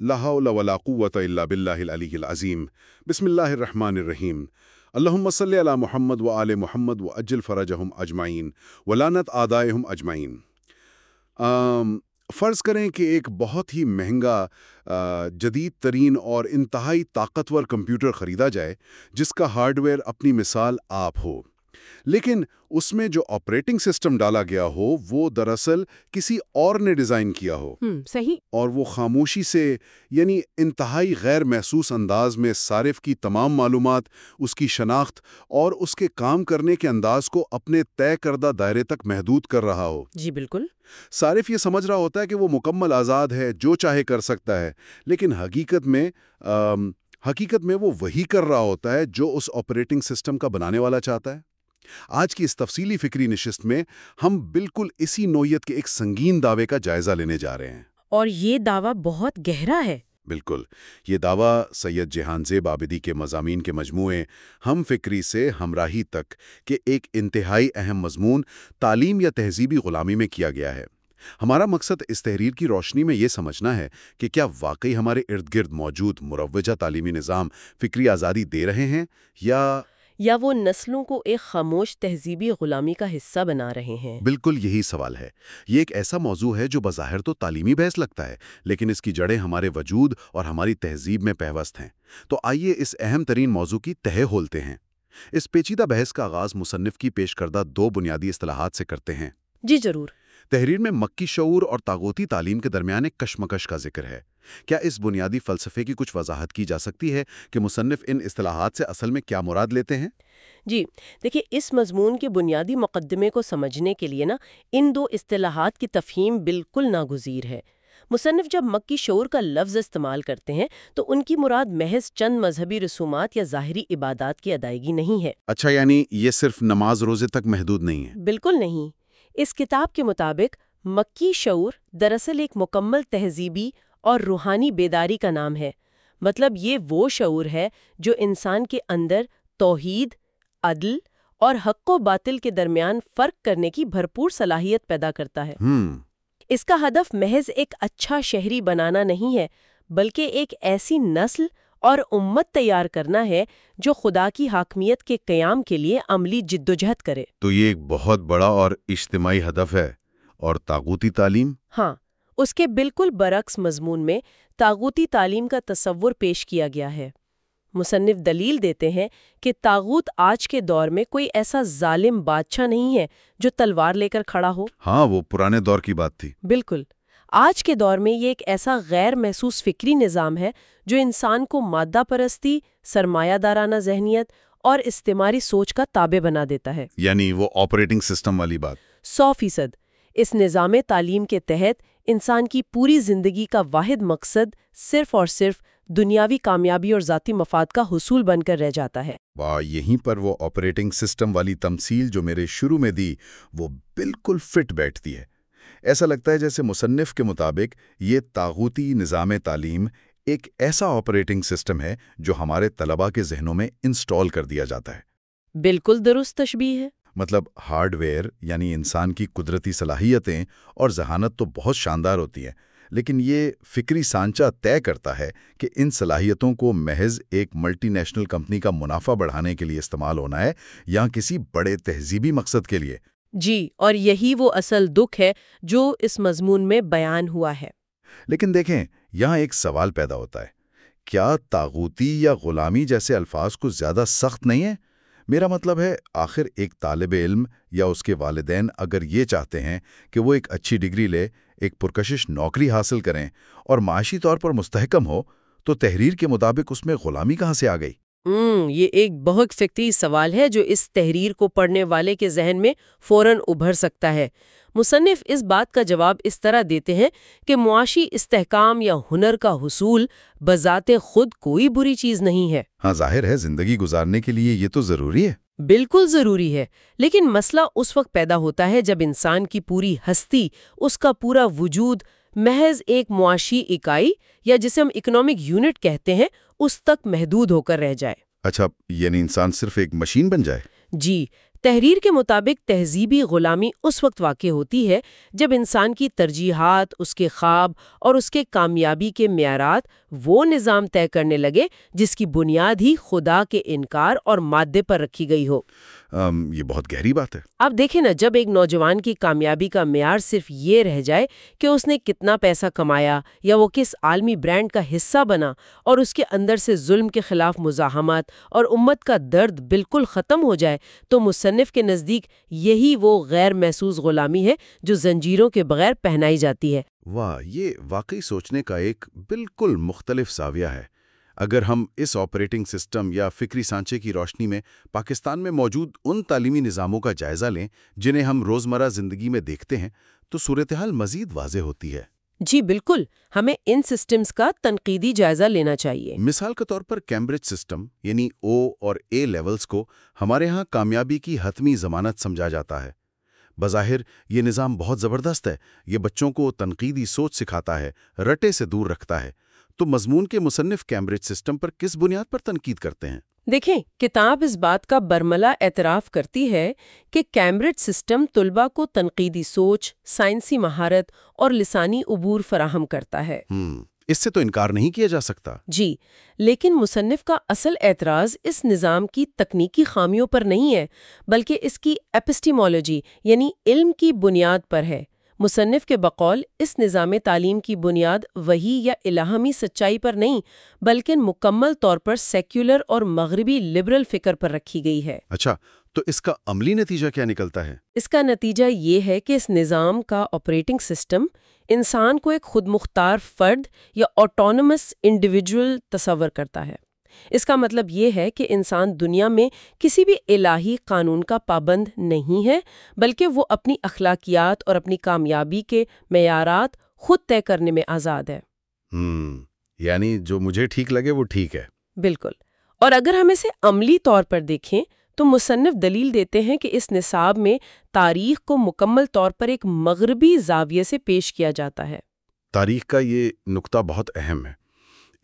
لا حول ولا قوة الا باللہ العلی العظیم. بسم اللہ الرحمن الرحیم. اللہم صلی علی محمد و آل محمد و اجل فرجہم اجمعین ولانت آدائہم اجمعین. آم، فرض کریں کہ ایک بہت ہی مہنگا جدید ترین اور انتہائی طاقتور کمپیوٹر خریدا جائے جس کا ہارڈ ویئر اپنی مثال آپ ہو۔ لیکن اس میں جو آپریٹنگ سسٹم ڈالا گیا ہو وہ دراصل کسی اور نے ڈیزائن کیا ہو۔ صحیح۔ اور وہ خاموشی سے یعنی انتہائی غیر محسوس انداز میں صارف کی تمام معلومات اس کی شناخت اور اس کے کام کرنے کے انداز کو اپنے طے کردہ دائرے تک محدود کر رہا ہو۔ جی بالکل۔ صارف یہ سمجھ رہا ہوتا ہے کہ وہ مکمل آزاد ہے جو چاہے کر سکتا ہے۔ لیکن حقیقت میں آم، حقیقت میں وہ وہی کر رہا ہوتا ہے جو اس آپریٹنگ سسٹم کا بنانے والا چاہتا ہے۔ آج کی اس تفصیلی فکری نشست میں ہم بالکل اسی نوعیت کے ایک سنگین دعوے کا جائزہ لینے جا رہے ہیں۔ اور یہ دعویٰ بہت گہرا ہے۔ بالکل یہ دعویٰ سید جہان زیب آبدی کے مضامین کے مجموعے ہم فکری سے ہمراہی تک کے ایک انتہائی اہم مضمون تعلیم یا تہذیبی غلامی میں کیا گیا ہے۔ ہمارا مقصد اس تحریر کی روشنی میں یہ سمجھنا ہے کہ کیا واقعی ہمارے ارد گرد موجود مروجہ تعلیمی نظام فکری آزادی دے رہے ہیں یا یا وہ نسلوں کو ایک خاموش تہذیبی غلامی کا حصہ بنا رہے ہیں۔ بالکل یہی سوال ہے۔ یہ ایک ایسا موضوع ہے جو بظاہر تو تعلیمی بحث لگتا ہے لیکن اس کی جڑیں ہمارے وجود اور ہماری تہذیب میں پیوست ہیں۔ تو آئیے اس اہم ترین موضوع کی تہہ ہولتے ہیں۔ اس پیچیدہ بحث کا آغاز مصنف کی پیش کردہ دو بنیادی اصطلاحات سے کرتے ہیں۔ جی ضرور۔ تحریر میں مکی شعور اور تاغوتی تعلیم کے درمیان ایک کشمکش کا ذکر ہے۔ کیا اس بنیادی فلسفے کی کچھ وضاحت کی جا سکتی ہے کہ مصنف ان اصطلاحات سے اصل میں کیا مراد لیتے ہیں؟ جی دیکھیے اس مضمون کے بنیادی مقدمے کو سمجھنے کے لیے نا ان دو اصطلاحات کی تفہیم بالکل ناگزیر ہے۔ مصنف جب مکی شعور کا لفظ استعمال کرتے ہیں تو ان کی مراد محض چند مذہبی رسومات یا ظاہری عبادات کی ادائیگی نہیں ہے۔ اچھا یعنی یہ صرف نماز روزے تک محدود نہیں ہے؟ بالکل نہیں۔ اس کتاب کے مطابق مکی شعور دراصل ایک مکمل تہذیبی اور روحانی بیداری کا نام ہے۔ مطلب یہ وہ شعور ہے جو انسان کے اندر توحید عدل اور حق و باطل کے درمیان فرق کرنے کی بھرپور صلاحیت پیدا کرتا ہے۔ ہم اس کا ہدف محض ایک اچھا شہری بنانا نہیں ہے بلکہ ایک ایسی نسل اور امت تیار کرنا ہے جو خدا کی حاکمیت کے قیام کے لیے عملی جدوجہد کرے۔ تو یہ ایک بہت بڑا اور اجتماعی ہدف ہے اور تاغوتی تعلیم؟ ہاں۔ اس کے بالکل برعکس مضمون میں تاغوتی تعلیم کا تصور پیش کیا گیا ہے۔ مصنف دلیل دیتے ہیں کہ تاغوت آج کے دور میں کوئی ایسا ظالم بادشاہ نہیں ہے جو تلوار لے کر کھڑا ہو۔ ہاں وہ پرانے دور کی بات تھی۔ بالکل۔ آج کے دور میں یہ ایک ایسا غیر محسوس فکری نظام ہے جو انسان کو مادہ پرستی سرمایہ دارانہ ذہنیت اور استعماری سوچ کا تابع بنا دیتا ہے۔ یعنی وہ آپریٹنگ سسٹم والی بات۔ سو فیصد۔ اس نظام تعلیم کے تحت انسان کی پوری زندگی کا واحد مقصد صرف اور صرف دنیاوی کامیابی اور ذاتی مفاد کا حصول بن کر رہ جاتا ہے۔ واہ یہیں پر وہ آپریٹنگ سسٹم والی تمثیل جو میرے شروع میں دی وہ بالکل فٹ بیٹھتی ہے۔ ایسا لگتا ہے جیسے مصنف کے مطابق یہ تاغوتی نظام تعلیم ایک ایسا آپریٹنگ سسٹم ہے جو ہمارے طلباء کے ذہنوں میں انسٹال کر دیا جاتا ہے۔ بالکل درست تشبیح ہے۔ مطلب ہارڈ ویئر یعنی انسان کی قدرتی صلاحیتیں اور ذہانت تو بہت شاندار ہوتی ہیں لیکن یہ فکری سانچہ طے کرتا ہے کہ ان صلاحیتوں کو محض ایک ملٹی نیشنل کمپنی کا منافع بڑھانے کے لیے استعمال ہونا ہے یا کسی بڑے تہذیبی مقصد کے لیے۔ جی اور یہی وہ اصل دکھ ہے جو اس مضمون میں بیان ہوا ہے۔ لیکن دیکھیں یہاں ایک سوال پیدا ہوتا ہے۔ کیا تاغوتی یا غلامی جیسے الفاظ کو زیادہ سخت نہیں ہے میرا مطلب ہے، آخر ایک طالب علم یا اس کے والدین اگر یہ چاہتے ہیں کہ وہ ایک اچھی ڈگری لے، ایک پرکشش نوکری حاصل کریں اور معاشی طور پر مستحکم ہو، تو تحریر کے مطابق اس میں غلامی کہاں سے آ گئی؟ ہم، یہ ایک بہت فکری سوال ہے جو اس تحریر کو پڑھنے والے کے ذہن میں فوراً ابھر سکتا ہے۔ مصنف اس بات کا جواب اس طرح دیتے ہیں کہ معاشی استحکام یا ہنر کا حصول بذات خود کوئی بری چیز نہیں ہے۔ ہاں ظاہر ہے زندگی گزارنے کے لیے یہ تو ضروری ہے۔ بالکل ضروری ہے لیکن مسئلہ اس وقت پیدا ہوتا ہے جب انسان کی پوری ہستی اس کا پورا وجود محض ایک معاشی اکائی یا جسے ہم اکنامک یونٹ کہتے ہیں اس تک محدود ہو کر رہ جائے۔ اچھا یعنی انسان صرف ایک مشین بن جائے؟ جی تحریر کے مطابق تہذیبی غلامی اس وقت واقع ہوتی ہے جب انسان کی ترجیحات، اس کے خواب اور اس کے کامیابی کے معیارات وہ نظام طے کرنے لگے جس کی بنیاد ہی خدا کے انکار اور مادے پر رکھی گئی ہو۔ ام، یہ بہت گہری بات ہے۔ آپ دیکھیں نا جب ایک نوجوان کی کامیابی کا معیار صرف یہ رہ جائے کہ اس نے کتنا پیسہ کمایا یا وہ کس عالمی برانڈ کا حصہ بنا اور اس کے اندر سے ظلم کے خلاف مزاحمت اور امت کا درد بالکل ختم ہو جائے تو مصنف کے نزدیک یہی وہ غیر محسوس غلامی ہے جو زنجیروں کے بغیر پہنائی جاتی ہے۔ واہ یہ واقعی سوچنے کا ایک بالکل مختلف زاویہ ہے۔ اگر ہم اس آپریٹنگ سسٹم یا فکری سانچے کی روشنی میں پاکستان میں موجود ان تعلیمی نظاموں کا جائزہ لیں جنہیں ہم روزمرہ زندگی میں دیکھتے ہیں تو صورتحال مزید واضح ہوتی ہے۔ جی بالکل۔ ہمیں ان سسٹمز کا تنقیدی جائزہ لینا چاہیے۔ مثال کے طور پر کیمبرج سسٹم یعنی او اور اے لیولز کو ہمارے ہاں کامیابی کی حتمی ضمانت سمجھا جاتا ہے۔ بظاہر یہ نظام بہت زبردست ہے یہ بچوں کو تنقیدی سوچ سکھاتا ہے رٹے سے دور رکھتا ہے۔ تو مضمون کے مصنف کیمبرج سسٹم پر کس بنیاد پر تنقید کرتے ہیں؟ دیکھیں کتاب اس بات کا برملا اعتراف کرتی ہے کہ کیمبرج سسٹم طلبہ کو تنقیدی سوچ سائنسی مہارت اور لسانی عبور فراہم کرتا ہے۔ اس سے تو انکار نہیں کیا جا سکتا۔ جی لیکن مصنف کا اصل اعتراض اس نظام کی تکنیکی خامیوں پر نہیں ہے بلکہ اس کی ایپسٹیمولوجی یعنی علم کی بنیاد پر ہے۔ مصنف کے بقول اس نظام تعلیم کی بنیاد وہی یا الہامی سچائی پر نہیں بلکہ مکمل طور پر سیکولر اور مغربی لبرل فکر پر رکھی گئی ہے۔ اچھا تو اس کا عملی نتیجہ کیا نکلتا ہے؟ اس کا نتیجہ یہ ہے کہ اس نظام کا آپریٹنگ سسٹم انسان کو ایک خود مختار فرد یا آٹونمس انڈیویجول تصور کرتا ہے۔ اس کا مطلب یہ ہے کہ انسان دنیا میں کسی بھی الہی قانون کا پابند نہیں ہے بلکہ وہ اپنی اخلاقیات اور اپنی کامیابی کے معیارات خود طے کرنے میں آزاد ہے۔ ہم یعنی جو مجھے ٹھیک لگے وہ ٹھیک ہے۔ بالکل۔ اور اگر ہم اسے عملی طور پر دیکھیں تو مصنف دلیل دیتے ہیں کہ اس نصاب میں تاریخ کو مکمل طور پر ایک مغربی زاویے سے پیش کیا جاتا ہے۔ تاریخ کا یہ نقطہ بہت اہم ہے۔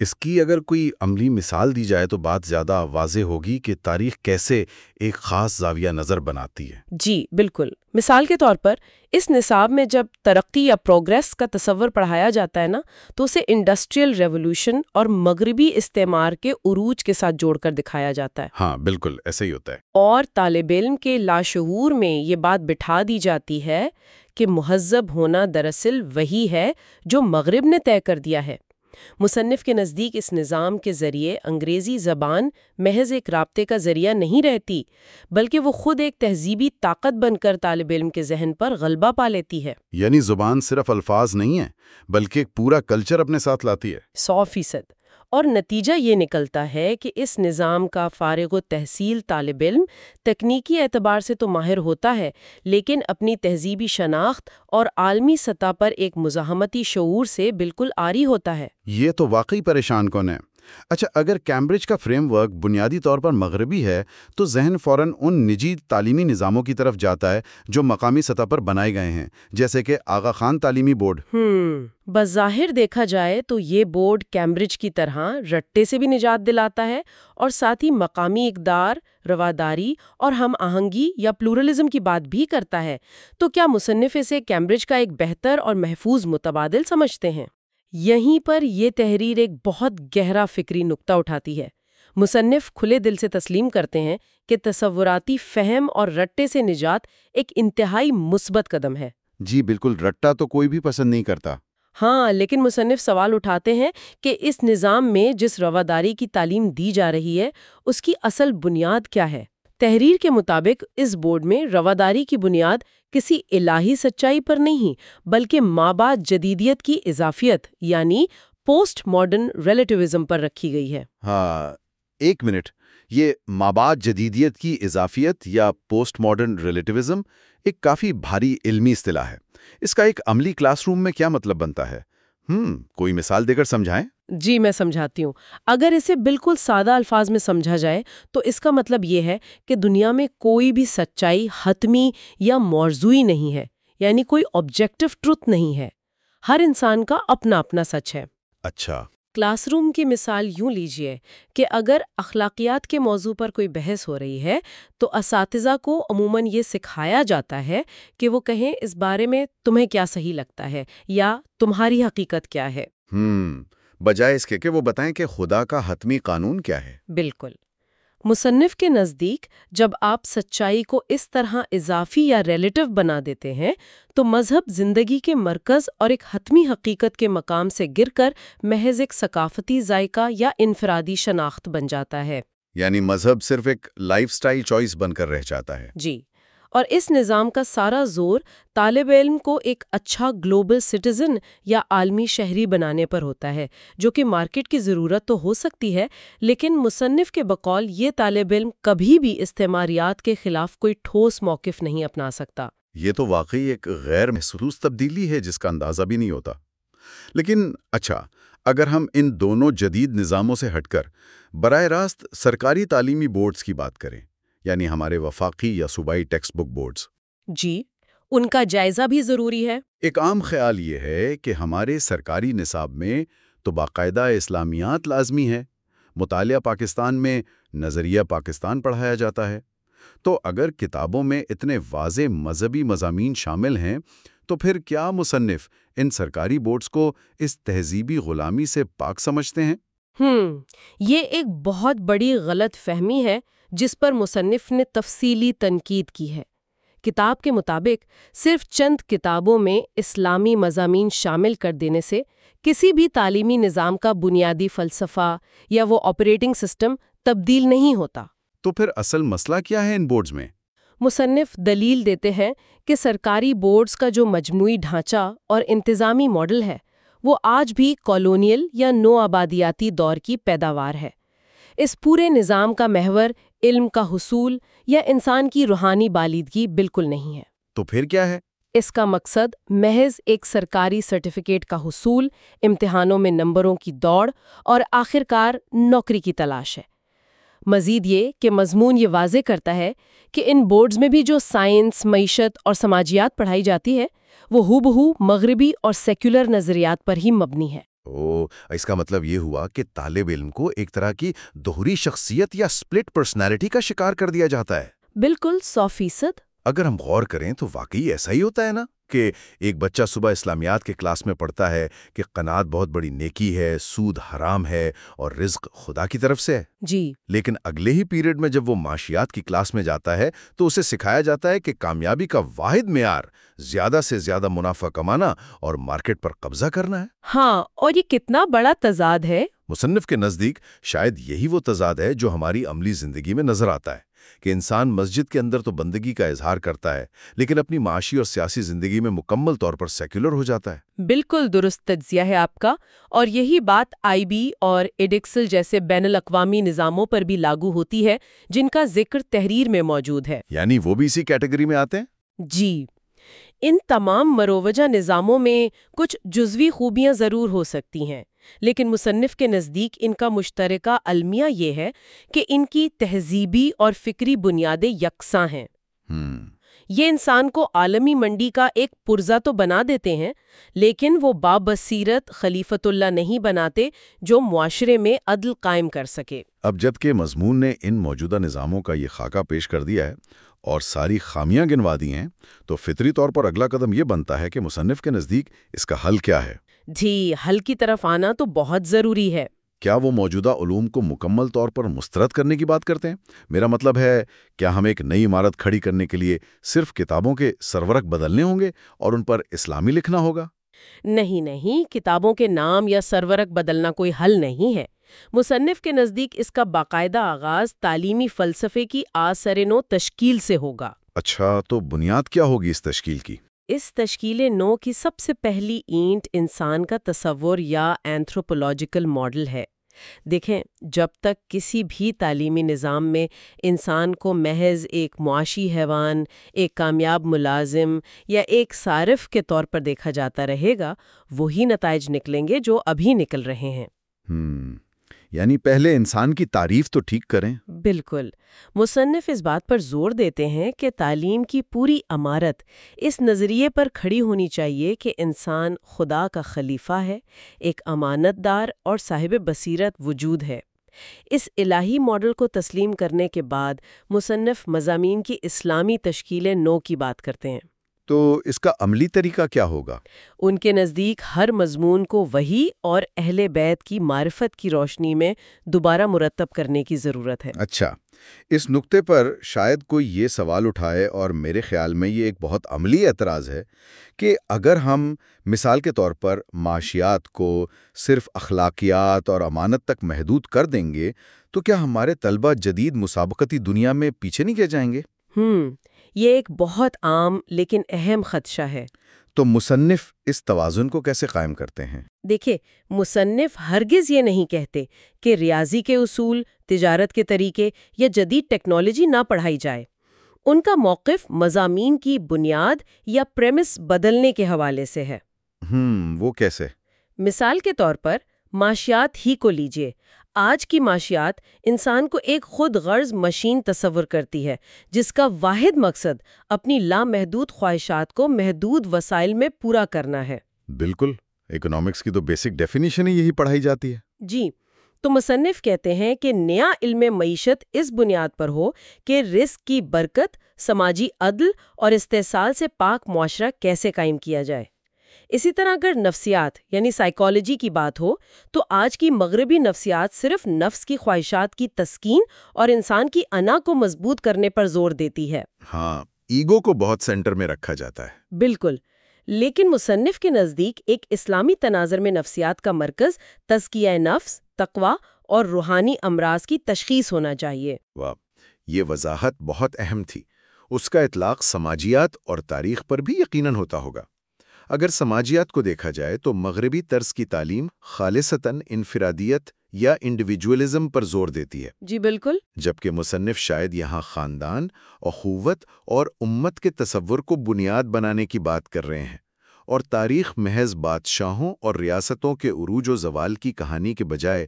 اس کی اگر کوئی عملی مثال دی جائے تو بات زیادہ واضح ہوگی کہ تاریخ کیسے ایک خاص زاویہ نظر بناتی ہے۔ جی بالکل۔ مثال کے طور پر اس نصاب میں جب ترقی یا پروگریس کا تصور پڑھایا جاتا ہے نا تو اسے انڈسٹریل ریولوشن اور مغربی استعمار کے عروج کے ساتھ جوڑ کر دکھایا جاتا ہے۔ ہاں بالکل ایسا ہی ہوتا ہے۔ اور طالب علم کے لاشعور میں یہ بات بٹھا دی جاتی ہے کہ مہذب ہونا دراصل وہی ہے جو مغرب نے طے کر دیا ہے۔ مصنف کے نزدیک اس نظام کے ذریعے انگریزی زبان محض ایک رابطے کا ذریعہ نہیں رہتی بلکہ وہ خود ایک تہذیبی طاقت بن کر طالب علم کے ذہن پر غلبہ پا لیتی ہے۔ یعنی زبان صرف الفاظ نہیں ہے بلکہ ایک پورا کلچر اپنے ساتھ لاتی ہے۔ سو فیصد۔ اور نتیجہ یہ نکلتا ہے کہ اس نظام کا فارغ و تحصیل طالب علم تکنیکی اعتبار سے تو ماہر ہوتا ہے، لیکن اپنی تہذیبی شناخت اور عالمی سطح پر ایک مزاحمتی شعور سے بالکل آری ہوتا ہے۔ یہ تو واقعی پریشان کون ہے۔ اچھا اگر کیمبرج کا فریم ورک بنیادی طور پر مغربی ہے، تو ذہن فوراً ان نجی تعلیمی نظاموں کی طرف جاتا ہے جو مقامی سطح پر بنائے گئے ہیں، جیسے کہ آغا خان تعلیمی بورڈ۔ بظاہر دیکھا جائے تو یہ بورڈ کیمبرج کی طرح رٹے سے بھی نجات دلاتا ہے اور ساتھ ہی مقامی اقدار، رواداری اور ہم آہنگی یا پلورلزم کی بات بھی کرتا ہے۔ تو کیا مصنف اسے کیمبرج کا ایک بہتر اور محفوظ متبادل سمجھتے ہیں؟ یہیں پر یہ تحریر ایک بہت گہرا فکری نقطہ اٹھاتی ہے۔ مصنف کھلے دل سے تسلیم کرتے ہیں کہ تصوراتی فہم اور رٹے سے نجات ایک انتہائی مثبت قدم ہے۔ جی بالکل رٹا تو کوئی بھی پسند نہیں کرتا۔ ہاں لیکن مصنف سوال اٹھاتے ہیں کہ اس نظام میں جس رواداری کی تعلیم دی جا رہی ہے اس کی اصل بنیاد کیا ہے؟ تحریر کے مطابق اس بورڈ میں رواداری کی بنیاد کسی الہی سچائی پر نہیں، بلکہ مابعد جدیدیت کی اضافیت یعنی پوسٹ ماڈرن ریلیٹیوزم پر رکھی گئی ہے۔ ہاں ایک منٹ۔ یہ مابعد جدیدیت کی اضافیت یا پوسٹ ماڈرن ریلیٹیوزم ایک کافی بھاری علمی اصطلاح ہے۔ اس کا ایک عملی کلاس روم میں کیا مطلب بنتا ہے؟ ہم کوئی مثال دے کر سمجھائیں؟ جی میں سمجھاتی ہوں۔ اگر اسے بالکل سادہ الفاظ میں سمجھا جائے تو اس کا مطلب یہ ہے کہ دنیا میں کوئی بھی سچائی حتمی یا موضوعی نہیں ہے یعنی کوئی آبجیکٹو ٹروتھ نہیں ہے۔ ہر انسان کا اپنا اپنا سچ ہے۔ اچھا۔ کلاس روم کی مثال یوں لیجیے کہ اگر اخلاقیات کے موضوع پر کوئی بحث ہو رہی ہے تو اساتذہ کو عموماً یہ سکھایا جاتا ہے کہ وہ کہیں اس بارے میں تمہیں کیا صحیح لگتا ہے یا تمہاری حقیقت کیا ہے۔ ہم بجائے اس کے کہ وہ بتائیں کہ خدا کا حتمی قانون کیا ہے۔ بالکل۔ مصنف کے نزدیک جب آپ سچائی کو اس طرح اضافی یا ریلیٹو بنا دیتے ہیں تو مذہب زندگی کے مرکز اور ایک حتمی حقیقت کے مقام سے گر کر محض ایک ثقافتی ذائقہ یا انفرادی شناخت بن جاتا ہے۔ یعنی مذہب صرف ایک لائف سٹائل چوائس بن کر رہ جاتا ہے۔ جی۔ اور اس نظام کا سارا زور طالب علم کو ایک اچھا گلوبل سٹیزن یا عالمی شہری بنانے پر ہوتا ہے، جو کہ مارکیٹ کی ضرورت تو ہو سکتی ہے، لیکن مصنف کے بقول یہ طالب علم کبھی بھی استعماریات کے خلاف کوئی ٹھوس موقف نہیں اپنا سکتا۔ یہ تو واقعی ایک غیر محسوس تبدیلی ہے جس کا اندازہ بھی نہیں ہوتا۔ لیکن اچھا اگر ہم ان دونوں جدید نظاموں سے ہٹ کر براہ راست سرکاری تعلیمی بورڈز کی بات کریں۔ یعنی ہمارے وفاقی یا صوبائی ٹیکسٹ بک بورڈز۔ جی ان کا جائزہ بھی ضروری ہے۔ ایک عام خیال یہ ہے کہ ہمارے سرکاری نصاب میں تو باقاعدہ اسلامیات لازمی ہے مطالعہ پاکستان میں نظریہ پاکستان پڑھایا جاتا ہے۔ تو اگر کتابوں میں اتنے واضح مذہبی مضامین شامل ہیں تو پھر کیا مصنف ان سرکاری بورڈز کو اس تہذیبی غلامی سے پاک سمجھتے ہیں؟ ہم یہ ایک بہت بڑی غلط فہمی ہے جس پر مصنف نے تفصیلی تنقید کی ہے۔ کتاب کے مطابق صرف چند کتابوں میں اسلامی مضامین شامل کر دینے سے کسی بھی تعلیمی نظام کا بنیادی فلسفہ یا وہ آپریٹنگ سسٹم تبدیل نہیں ہوتا۔ تو پھر اصل مسئلہ کیا ہے ان بورڈز میں؟ مصنف دلیل دیتے ہیں کہ سرکاری بورڈز کا جو مجموعی ڈھانچہ اور انتظامی ماڈل ہے وہ آج بھی کالونیل یا نو آبادیاتی دور کی پیداوار ہے۔ اس پورے نظام کا محور علم کا حصول یا انسان کی روحانی بالیدگی بالکل نہیں ہے۔ تو پھر کیا ہے؟ اس کا مقصد محض ایک سرکاری سرٹیفکیٹ کا حصول امتحانوں میں نمبروں کی دوڑ اور آخرکار نوکری کی تلاش ہے۔ مزید یہ کہ مضمون یہ واضح کرتا ہے کہ ان بورڈز میں بھی جو سائنس معیشت اور سماجیات پڑھائی جاتی ہے وہ ہو بہو مغربی اور سیکولر نظریات پر ہی مبنی ہے۔ او اس کا مطلب یہ ہوا کہ طالب علم کو ایک طرح کی دوہری شخصیت یا سپلٹ پرسنالٹی کا شکار کر دیا جاتا ہے۔ بالکل، سو فیصد۔ اگر ہم غور کریں تو واقعی ایسا ہی ہوتا ہے نا کہ ایک بچہ صبح اسلامیات کے کلاس میں پڑھتا ہے کہ قناعت بہت بڑی نیکی ہے سود حرام ہے اور رزق خدا کی طرف سے ہے۔ جی۔ لیکن اگلے ہی پیریڈ میں جب وہ معاشیات کی کلاس میں جاتا ہے تو اسے سکھایا جاتا ہے کہ کامیابی کا واحد معیار زیادہ سے زیادہ منافع کمانا اور مارکیٹ پر قبضہ کرنا ہے۔ ہاں اور یہ کتنا بڑا تضاد ہے۔ مصنف کے نزدیک شاید یہی وہ تضاد ہے جو ہماری عملی زندگی میں نظر آتا ہے کہ انسان مسجد کے اندر تو بندگی کا اظہار کرتا ہے لیکن اپنی معاشی اور سیاسی زندگی میں مکمل طور پر سیکولر ہو جاتا ہے۔ بالکل درست تجزیہ ہے آپ کا اور یہی بات آئی بی اور ایڈکسل جیسے بین الاقوامی نظاموں پر بھی لاگو ہوتی ہے جن کا ذکر تحریر میں موجود ہے۔ یعنی وہ بھی اسی کیٹیگری میں آتے ہیں؟ جی۔ ان تمام مروجہ نظاموں میں کچھ جزوی خوبیاں ضرور ہو سکتی ہیں لیکن مصنف کے نزدیک ان کا مشترکہ المیہ یہ ہے کہ ان کی تہذیبی اور فکری بنیادیں یکساں ہیں۔ ہم یہ انسان کو عالمی منڈی کا ایک پرزہ تو بنا دیتے ہیں لیکن وہ بابصیرت خلیفت اللہ نہیں بناتے جو معاشرے میں عدل قائم کر سکے۔ اب جبکہ مضمون نے ان موجودہ نظاموں کا یہ خاکہ پیش کر دیا ہے اور ساری خامیاں گنوا دی ہیں تو فطری طور پر اگلا قدم یہ بنتا ہے کہ مصنف کے نزدیک اس کا حل کیا ہے۔ جی حل کی طرف آنا تو بہت ضروری ہے۔ کیا وہ موجودہ علوم کو مکمل طور پر مسترد کرنے کی بات کرتے ہیں؟ میرا مطلب ہے کیا ہم ایک نئی عمارت کھڑی کرنے کے لیے صرف کتابوں کے سرورق بدلنے ہوں گے اور ان پر اسلامی لکھنا ہوگا؟ نہیں نہیں کتابوں کے نام یا سرورق بدلنا کوئی حل نہیں ہے۔ مصنف کے نزدیک اس کا باقاعدہ آغاز تعلیمی فلسفے کی آسر نو تشکیل سے ہوگا۔ اچھا تو بنیاد کیا ہوگی اس تشکیل کی؟ اس تشکیل نو کی سب سے پہلی اینٹ انسان کا تصور یا اینتھروپولوجیکل ماڈل ہے۔ دیکھیں جب تک کسی بھی تعلیمی نظام میں انسان کو محض ایک معاشی حیوان ایک کامیاب ملازم یا ایک صارف کے طور پر دیکھا جاتا رہے گا وہی نتائج نکلیں گے جو ابھی نکل رہے ہیں۔ ہم یعنی پہلے انسان کی تعریف تو ٹھیک کریں۔ بالکل۔ مصنف اس بات پر زور دیتے ہیں کہ تعلیم کی پوری عمارت اس نظریے پر کھڑی ہونی چاہیے کہ انسان خدا کا خلیفہ ہے، ایک امانت دار اور صاحب بصیرت وجود ہے۔ اس الہی ماڈل کو تسلیم کرنے کے بعد مصنف مضامین کی اسلامی تشکیل نو کی بات کرتے ہیں۔ تو اس کا عملی طریقہ کیا ہوگا؟ ان کے نزدیک ہر مضمون کو وہی اور اہل بیت کی معرفت کی روشنی میں دوبارہ مرتب کرنے کی ضرورت ہے۔ اچھا اس نقطے پر شاید کوئی یہ سوال اٹھائے اور میرے خیال میں یہ ایک بہت عملی اعتراض ہے کہ اگر ہم مثال کے طور پر معاشیات کو صرف اخلاقیات اور امانت تک محدود کر دیں گے تو کیا ہمارے طلبہ جدید مسابقتی دنیا میں پیچھے نہیں کیے جائیں گے؟ ہم یہ ایک بہت عام لیکن اہم خدشہ ہے۔ تو مصنف اس توازن کو کیسے قائم کرتے ہیں؟ دیکھیں مصنف ہرگز یہ نہیں کہتے کہ ریاضی کے اصول تجارت کے طریقے یا جدید ٹیکنالوجی نہ پڑھائی جائے۔ ان کا موقف مضامین کی بنیاد یا پریمس بدلنے کے حوالے سے ہے۔ ہم وہ کیسے؟ مثال کے طور پر معاشیات ہی کو لیجیے آج کی معاشیات انسان کو ایک خود غرض مشین تصور کرتی ہے جس کا واحد مقصد اپنی لامحدود خواہشات کو محدود وسائل میں پورا کرنا ہے۔ بالکل اکنامکس کی تو بیسک ڈیفینیشن ہی یہی پڑھائی جاتی ہے۔ جی تو مصنف کہتے ہیں کہ نیا علم معیشت اس بنیاد پر ہو کہ رزق کی برکت سماجی عدل اور استحصال سے پاک معاشرہ کیسے قائم کیا جائے۔ اسی طرح اگر نفسیات یعنی سائیکالوجی کی بات ہو تو آج کی مغربی نفسیات صرف نفس کی خواہشات کی تسکین اور انسان کی انا کو مضبوط کرنے پر زور دیتی ہے۔ ہاں ایگو کو بہت سینٹر میں رکھا جاتا ہے۔ بالکل۔ لیکن مصنف کے نزدیک ایک اسلامی تناظر میں نفسیات کا مرکز تزکیہ نفس تقوا اور روحانی امراض کی تشخیص ہونا چاہیے۔ واہ یہ وضاحت بہت اہم تھی۔ اس کا اطلاق سماجیات اور تاریخ پر بھی یقیناً ہوتا ہوگا۔ اگر سماجیات کو دیکھا جائے تو مغربی طرز کی تعلیم خالصتاً انفرادیت یا انڈیویجولزم پر زور دیتی ہے۔ جی بالکل۔ جبکہ مصنف شاید یہاں خاندان اخوت اور امت کے تصور کو بنیاد بنانے کی بات کر رہے ہیں اور تاریخ محض بادشاہوں اور ریاستوں کے عروج و زوال کی کہانی کے بجائے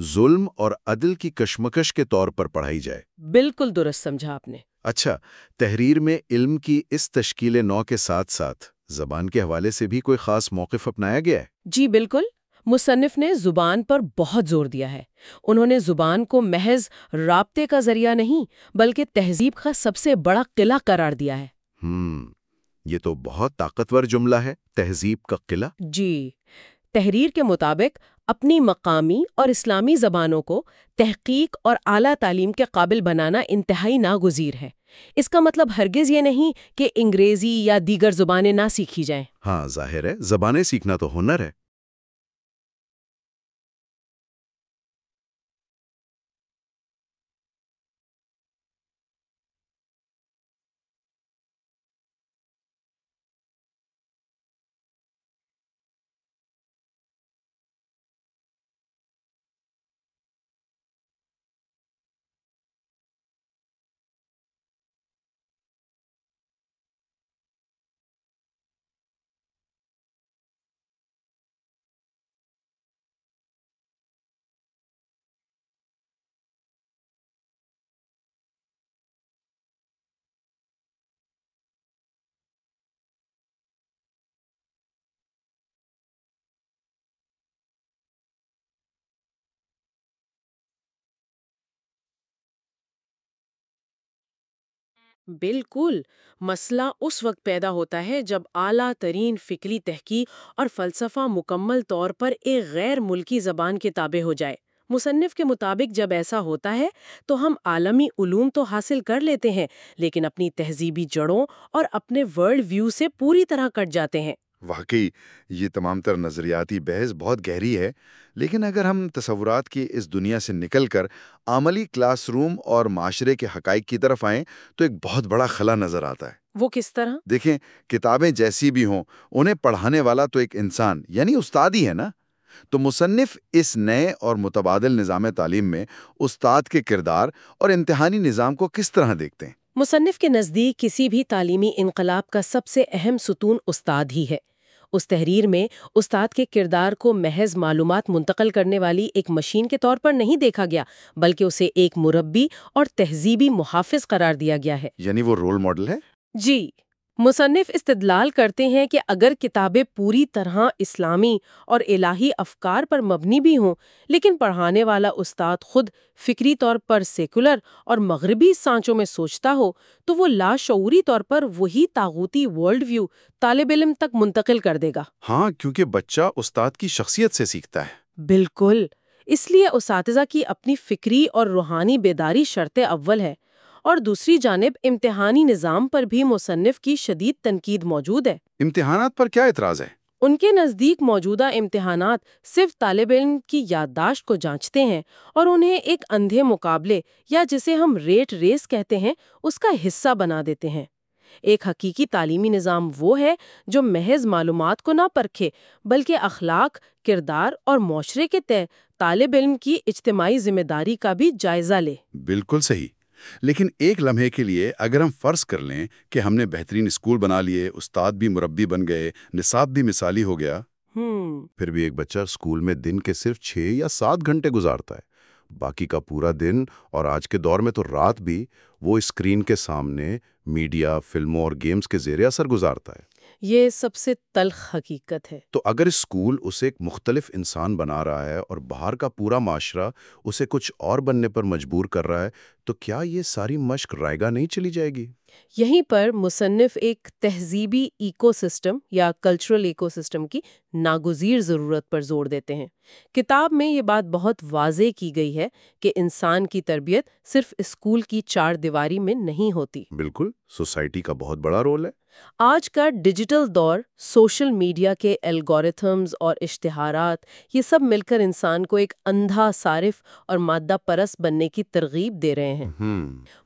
ظلم اور عدل کی کشمکش کے طور پر پڑھائی جائے۔ بالکل درست سمجھا آپ نے۔ اچھا تحریر میں علم کی اس تشکیل نو کے ساتھ ساتھ زبان کے حوالے سے بھی کوئی خاص موقف اپنایا گیا ہے؟ جی بالکل۔ مصنف نے زبان پر بہت زور دیا ہے۔ انہوں نے زبان کو محض رابطے کا ذریعہ نہیں بلکہ تہذیب کا سب سے بڑا قلعہ قرار دیا ہے۔ ہم یہ تو بہت طاقتور جملہ ہے تہذیب کا قلعہ۔ جی۔ تحریر کے مطابق اپنی مقامی اور اسلامی زبانوں کو تحقیق اور اعلیٰ تعلیم کے قابل بنانا انتہائی ناگزیر ہے۔ اس کا مطلب ہرگز یہ نہیں کہ انگریزی یا دیگر زبانیں نہ سیکھی جائیں۔ ہاں ظاہر ہے، زبانیں سیکھنا تو ہنر ہے۔ بالکل، مسئلہ اس وقت پیدا ہوتا ہے جب اعلیٰ ترین فکری تحقیق اور فلسفہ مکمل طور پر ایک غیر ملکی زبان کے تابع ہو جائے۔ مصنف کے مطابق جب ایسا ہوتا ہے تو ہم عالمی علوم تو حاصل کر لیتے ہیں، لیکن اپنی تہذیبی جڑوں اور اپنے ورلڈ ویو سے پوری طرح کٹ جاتے ہیں۔ واقعی یہ تمام تر نظریاتی بحث بہت گہری ہے لیکن اگر ہم تصورات کی اس دنیا سے نکل کر عملی کلاس روم اور معاشرے کے حقائق کی طرف آئیں تو ایک بہت بڑا خلا نظر آتا ہے۔ وہ کس طرح؟ دیکھیں کتابیں جیسی بھی ہوں انہیں پڑھانے والا تو ایک انسان یعنی استاد ہی ہے نا؟ تو مصنف اس نئے اور متبادل نظام تعلیم میں استاد کے کردار اور امتحانی نظام کو کس طرح دیکھتے ہیں؟ مصنف کے نزدیک کسی بھی تعلیمی انقلاب کا سب سے اہم ستون استاد ہی ہے۔ اس تحریر میں استاد کے کردار کو محض معلومات منتقل کرنے والی ایک مشین کے طور پر نہیں دیکھا گیا بلکہ اسے ایک مربی اور تہذیبی محافظ قرار دیا گیا ہے۔ یعنی وہ رول ماڈل ہے؟ جی۔ مصنف استدلال کرتے ہیں کہ اگر کتابیں پوری طرح اسلامی اور الہی افکار پر مبنی بھی ہوں لیکن پڑھانے والا استاد خود فکری طور پر سیکولر اور مغربی سانچوں میں سوچتا ہو تو وہ لاشعوری طور پر وہی تاغوتی ورلڈ ویو طالب علم تک منتقل کر دے گا۔ ہاں کیونکہ بچہ استاد کی شخصیت سے سیکھتا ہے۔ بالکل۔ اس لیے اساتذہ کی اپنی فکری اور روحانی بیداری شرط اول ہے۔ اور دوسری جانب امتحانی نظام پر بھی مصنف کی شدید تنقید موجود ہے۔ امتحانات پر کیا اعتراض ہے؟ ان کے نزدیک موجودہ امتحانات صرف طالب علم کی یادداشت کو جانچتے ہیں اور انہیں ایک اندھے مقابلے یا جسے ہم ریٹ ریس کہتے ہیں اس کا حصہ بنا دیتے ہیں۔ ایک حقیقی تعلیمی نظام وہ ہے جو محض معلومات کو نہ پرکھے بلکہ اخلاق کردار اور معاشرے کے طے طالب علم کی اجتماعی ذمہ داری کا بھی جائزہ لے۔ بالکل صحیح۔ لیکن ایک لمحے کے لیے اگر ہم فرض کر لیں کہ ہم نے بہترین اسکول بنا لیے استاد بھی مربی بن گئے نصاب بھی مثالی ہو گیا پھر بھی ایک بچہ اسکول میں دن کے صرف چھ یا سات گھنٹے گزارتا ہے۔ باقی کا پورا دن اور آج کے دور میں تو رات بھی وہ اسکرین کے سامنے میڈیا فلموں اور گیمز کے زیر اثر گزارتا ہے۔ یہ سب سے تلخ حقیقت ہے۔ تو اگر اسکول اسے ایک مختلف انسان بنا رہا ہے اور باہر کا پورا معاشرہ اسے کچھ اور بننے پر مجبور کر رہا ہے، تو کیا یہ ساری مشق رائگا نہیں چلی جائے گی؟ یہیں پر مصنف ایک تہذیبی ایکو سسٹم یا کلچرل ایکو سسٹم کی ناگزیر ضرورت پر زور دیتے ہیں۔ کتاب میں یہ بات بہت واضح کی گئی ہے کہ انسان کی تربیت صرف اسکول کی چار دیواری میں نہیں ہوتی۔ بالکل سوسائٹی کا بہت بڑا رول ہے۔ آج کا ڈیجیٹل دور سوشل میڈیا کے الگورتھمز اور اشتہارات یہ سب مل کر انسان کو ایک اندھا صارف اور مادہ پرس بننے کی ترغیب دے رہے ہیں۔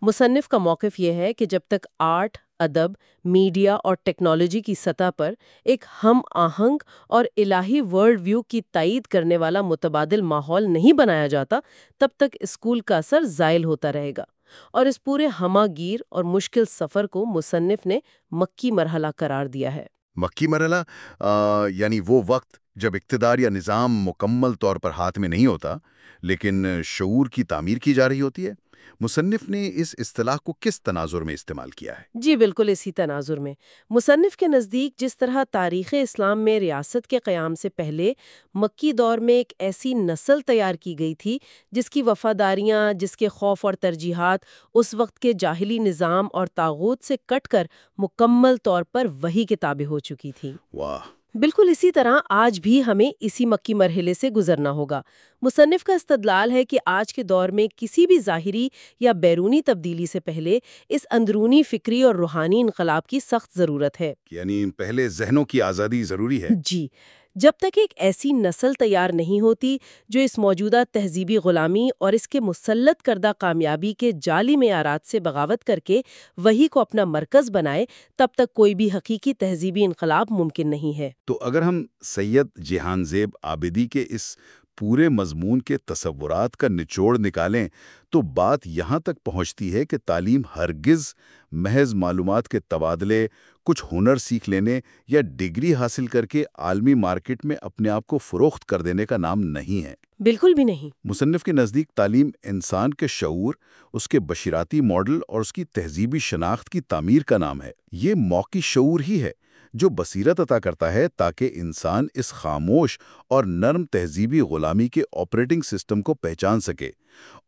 مصنف کا موقف یہ ہے کہ جب تک آرٹ ادب میڈیا اور ٹیکنالوجی کی سطح پر ایک ہم آہنگ اور الہی ورلڈ ویو کی تائید کرنے والا متبادل ماحول نہیں بنایا جاتا تب تک اسکول کا اثر زائل ہوتا رہے گا۔ اور اس پورے ہمہ گیر اور مشکل سفر کو مصنف نے مکی مرحلہ قرار دیا ہے۔ مکی مرحلہ؟ آ، یعنی وہ وقت جب اقتدار یا نظام مکمل طور پر ہاتھ میں نہیں ہوتا لیکن شعور کی تعمیر کی جا رہی ہوتی ہے۔ مصنف نے اس اصطلاح کو کس تناظر میں استعمال کیا ہے؟ جی بالکل اسی تناظر میں۔ مصنف کے نزدیک جس طرح تاریخ اسلام میں ریاست کے قیام سے پہلے مکی دور میں ایک ایسی نسل تیار کی گئی تھی جس کی وفاداریاں جس کے خوف اور ترجیحات اس وقت کے جاہلی نظام اور تاغوت سے کٹ کر مکمل طور پر وہی کتابیں ہو چکی تھیں۔ واہ! بالکل اسی طرح آج بھی ہمیں اسی مکی مرحلے سے گزرنا ہوگا۔ مصنف کا استدلال ہے کہ آج کے دور میں کسی بھی ظاہری یا بیرونی تبدیلی سے پہلے اس اندرونی فکری اور روحانی انقلاب کی سخت ضرورت ہے۔ یعنی پہلے ذہنوں کی آزادی ضروری ہے۔ جی۔ جب تک ایک ایسی نسل تیار نہیں ہوتی جو اس موجودہ تہذیبی غلامی اور اس کے مسلط کردہ کامیابی کے جعلی معیارات سے بغاوت کر کے وہی کو اپنا مرکز بنائے، تب تک کوئی بھی حقیقی تہذیبی انقلاب ممکن نہیں ہے۔ تو اگر ہم سید جہان زیب آبدی کے اس پورے مضمون کے تصورات کا نچوڑ نکالیں تو بات یہاں تک پہنچتی ہے کہ تعلیم ہرگز محض معلومات کے تبادلے کچھ ہنر سیکھ لینے یا ڈگری حاصل کر کے عالمی مارکیٹ میں اپنے آپ کو فروخت کر دینے کا نام نہیں ہے۔ بالکل بھی نہیں۔ مصنف کے نزدیک تعلیم انسان کے شعور اس کے بشیراتی ماڈل اور اس کی تہذیبی شناخت کی تعمیر کا نام ہے۔ یہ موقعی شعور ہی ہے۔ جو بصیرت عطا کرتا ہے تاکہ انسان اس خاموش اور نرم تہذیبی غلامی کے آپریٹنگ سسٹم کو پہچان سکے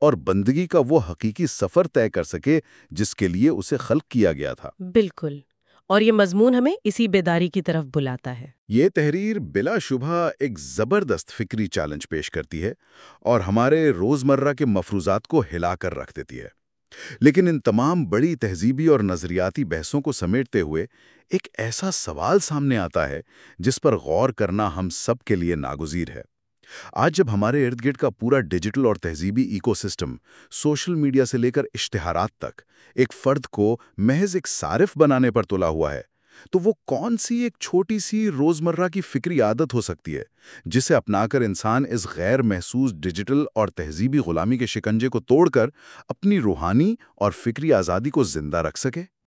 اور بندگی کا وہ حقیقی سفر طے کر سکے جس کے لیے اسے خلق کیا گیا تھا۔ بالکل۔ اور یہ مضمون ہمیں اسی بیداری کی طرف بلاتا ہے۔ یہ تحریر بلا شبہ ایک زبردست فکری چیلنج پیش کرتی ہے اور ہمارے روزمرہ کے مفروضات کو ہلا کر رکھ دیتی ہے۔ لیکن ان تمام بڑی تہذیبی اور نظریاتی بحثوں کو سمیٹتے ہوئے ایک ایسا سوال سامنے آتا ہے جس پر غور کرنا ہم سب کے لیے ناگزیر ہے۔ آج جب ہمارے ارد گرد کا پورا ڈیجیٹل اور تہذیبی ایکو سسٹم سوشل میڈیا سے لے کر اشتہارات تک ایک فرد کو محض ایک صارف بنانے پر تلا ہوا ہے تو وہ کون سی ایک چھوٹی سی روزمرہ کی فکری عادت ہو سکتی ہے جسے اپنا کر انسان اس غیر محسوس ڈیجیٹل اور تہذیبی غلامی کے شکنجے کو توڑ کر اپنی روحانی اور فکری آزادی کو زندہ رکھ سکے؟